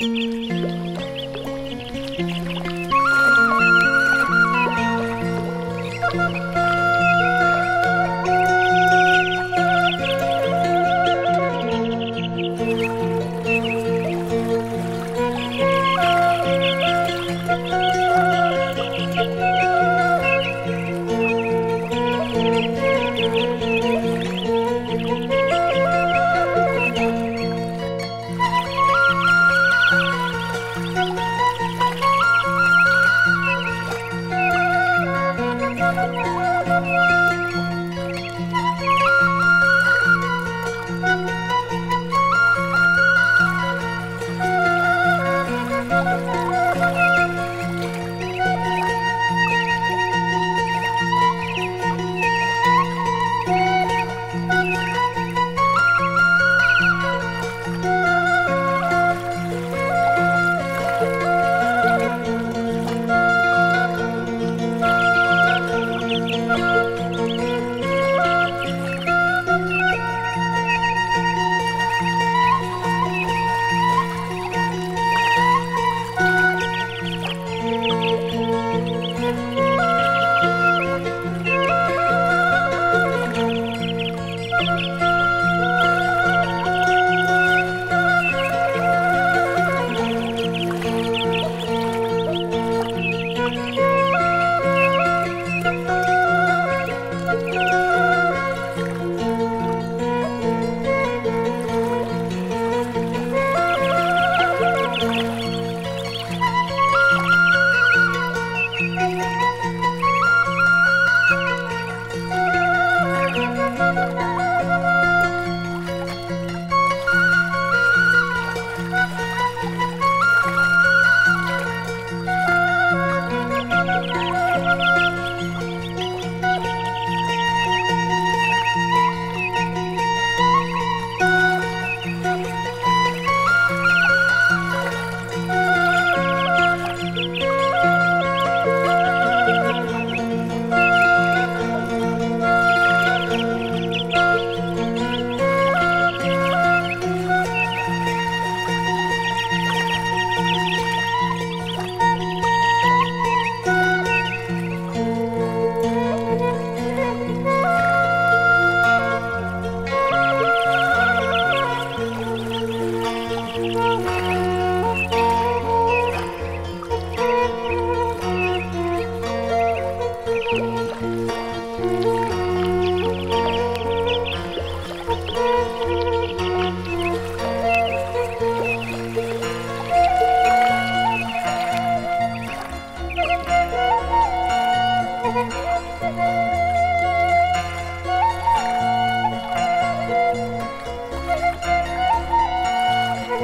Música Música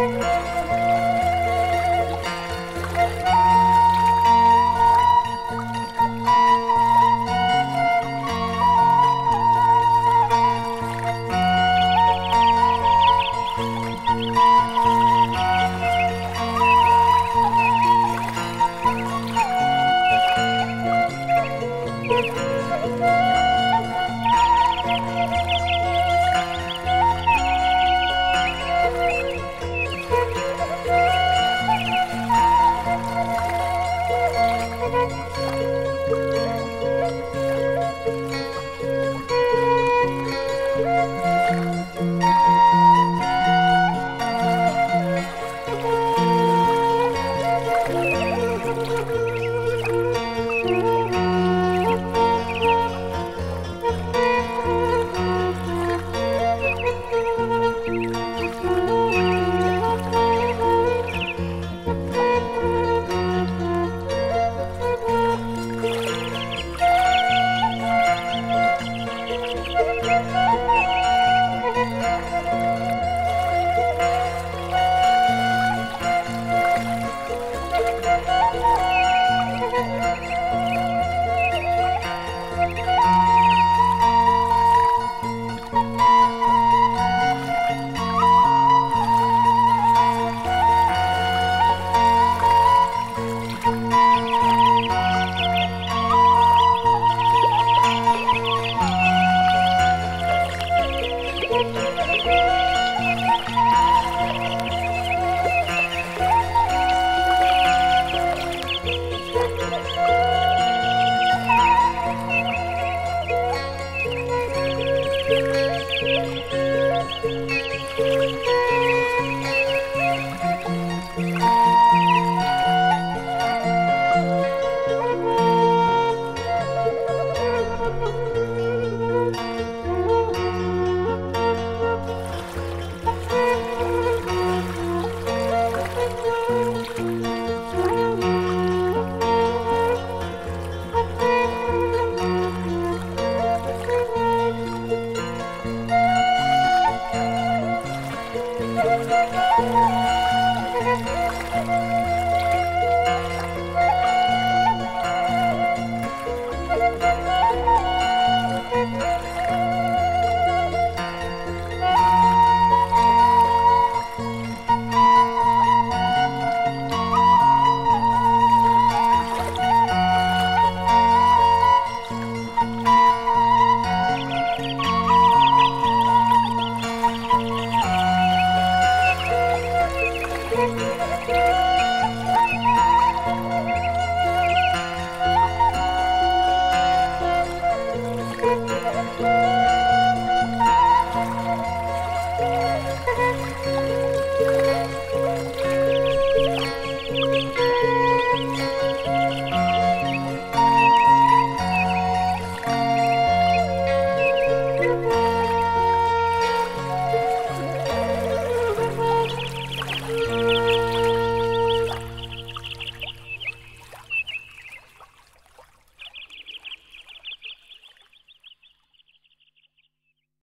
Música